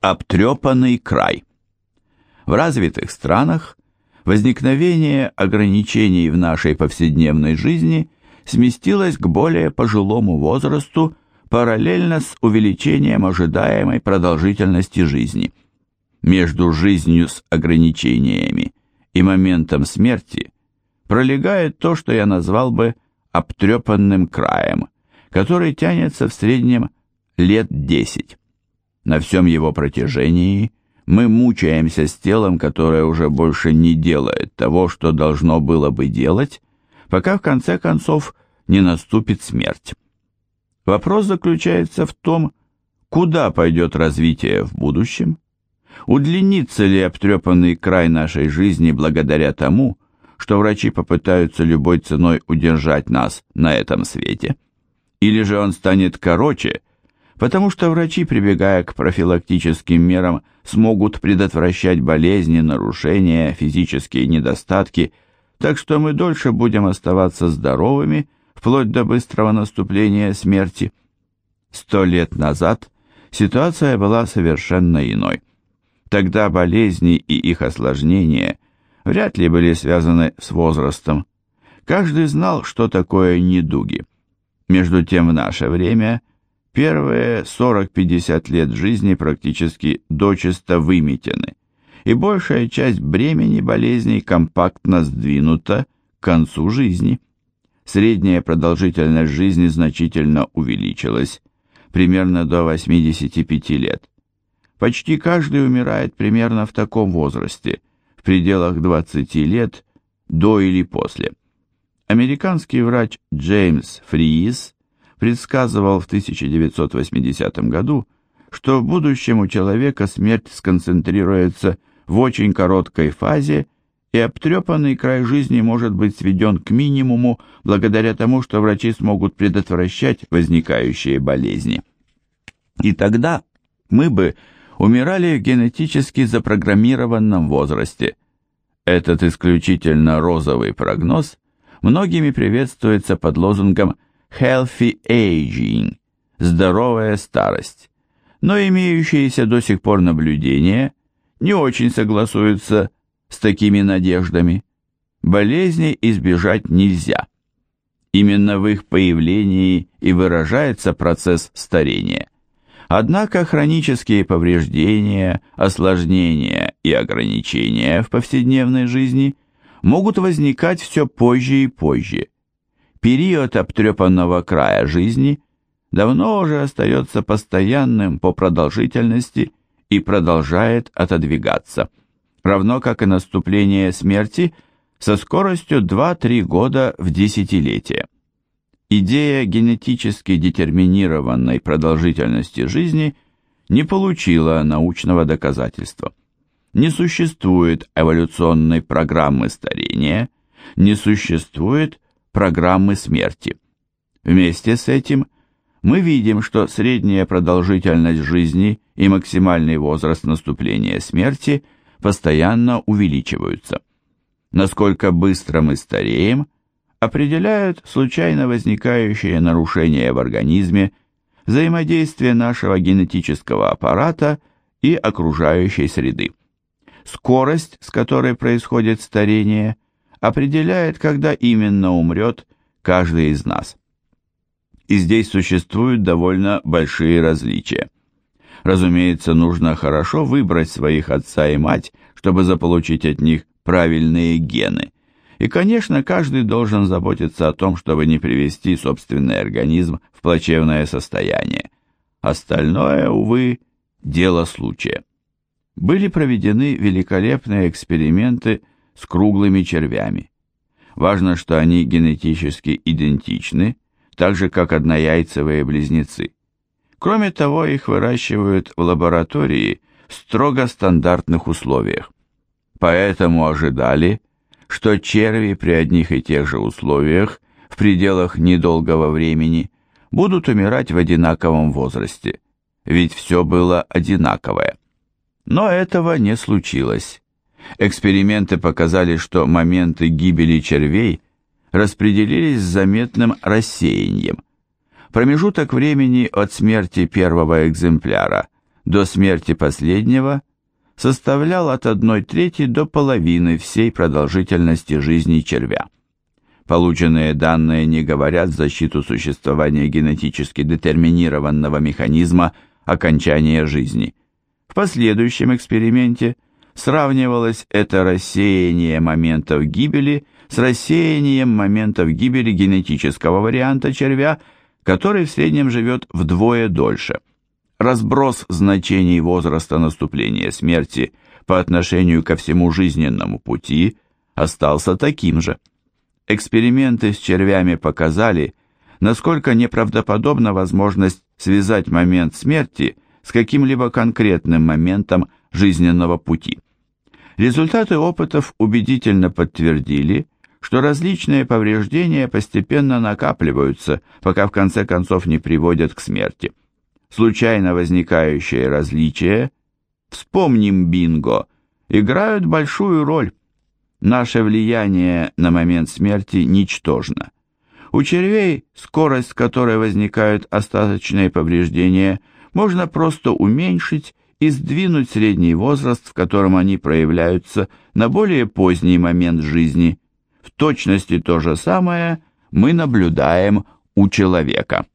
Обтрепанный край. В развитых странах возникновение ограничений в нашей повседневной жизни сместилось к более пожилому возрасту параллельно с увеличением ожидаемой продолжительности жизни. Между жизнью с ограничениями и моментом смерти пролегает то, что я назвал бы обтрепанным краем, который тянется в среднем лет 10. На всем его протяжении мы мучаемся с телом, которое уже больше не делает того, что должно было бы делать, пока в конце концов не наступит смерть. Вопрос заключается в том, куда пойдет развитие в будущем, удлинится ли обтрепанный край нашей жизни благодаря тому, что врачи попытаются любой ценой удержать нас на этом свете, или же он станет короче, потому что врачи, прибегая к профилактическим мерам, смогут предотвращать болезни, нарушения, физические недостатки, так что мы дольше будем оставаться здоровыми, вплоть до быстрого наступления смерти. Сто лет назад ситуация была совершенно иной. Тогда болезни и их осложнения вряд ли были связаны с возрастом. Каждый знал, что такое недуги. Между тем в наше время Первые 40-50 лет жизни практически дочисто выметены, и большая часть бремени болезней компактно сдвинута к концу жизни. Средняя продолжительность жизни значительно увеличилась, примерно до 85 лет. Почти каждый умирает примерно в таком возрасте, в пределах 20 лет, до или после. Американский врач Джеймс Фриис предсказывал в 1980 году, что в будущем у человека смерть сконцентрируется в очень короткой фазе, и обтрепанный край жизни может быть сведен к минимуму благодаря тому, что врачи смогут предотвращать возникающие болезни. И тогда мы бы умирали в генетически запрограммированном возрасте. Этот исключительно розовый прогноз многими приветствуется под лозунгом healthy aging, здоровая старость, но имеющиеся до сих пор наблюдения не очень согласуются с такими надеждами. Болезней избежать нельзя. Именно в их появлении и выражается процесс старения. Однако хронические повреждения, осложнения и ограничения в повседневной жизни могут возникать все позже и позже – период обтрепанного края жизни давно уже остается постоянным по продолжительности и продолжает отодвигаться, равно как и наступление смерти со скоростью 2-3 года в десятилетие. Идея генетически детерминированной продолжительности жизни не получила научного доказательства. Не существует эволюционной программы старения, не существует программы смерти. Вместе с этим мы видим, что средняя продолжительность жизни и максимальный возраст наступления смерти постоянно увеличиваются. Насколько быстро мы стареем, определяют случайно возникающие нарушения в организме, взаимодействие нашего генетического аппарата и окружающей среды. Скорость, с которой происходит старение – определяет, когда именно умрет каждый из нас. И здесь существуют довольно большие различия. Разумеется, нужно хорошо выбрать своих отца и мать, чтобы заполучить от них правильные гены. И, конечно, каждый должен заботиться о том, чтобы не привести собственный организм в плачевное состояние. Остальное, увы, дело случая. Были проведены великолепные эксперименты с круглыми червями. Важно, что они генетически идентичны, так же как однояйцевые близнецы. Кроме того, их выращивают в лаборатории в строго стандартных условиях. Поэтому ожидали, что черви при одних и тех же условиях в пределах недолгого времени будут умирать в одинаковом возрасте, ведь все было одинаковое. Но этого не случилось. Эксперименты показали, что моменты гибели червей распределились с заметным рассеянием. Промежуток времени от смерти первого экземпляра до смерти последнего составлял от одной трети до половины всей продолжительности жизни червя. Полученные данные не говорят в защиту существования генетически детерминированного механизма окончания жизни. В последующем эксперименте сравнивалось это рассеяние моментов гибели с рассеянием моментов гибели генетического варианта червя, который в среднем живет вдвое дольше. Разброс значений возраста наступления смерти по отношению ко всему жизненному пути остался таким же. Эксперименты с червями показали, насколько неправдоподобна возможность связать момент смерти с каким-либо конкретным моментом жизненного пути. Результаты опытов убедительно подтвердили, что различные повреждения постепенно накапливаются, пока в конце концов не приводят к смерти. Случайно возникающие различия, вспомним бинго, играют большую роль. Наше влияние на момент смерти ничтожно. У червей, скорость с которой возникают остаточные повреждения, можно просто уменьшить и сдвинуть средний возраст, в котором они проявляются, на более поздний момент жизни. В точности то же самое мы наблюдаем у человека.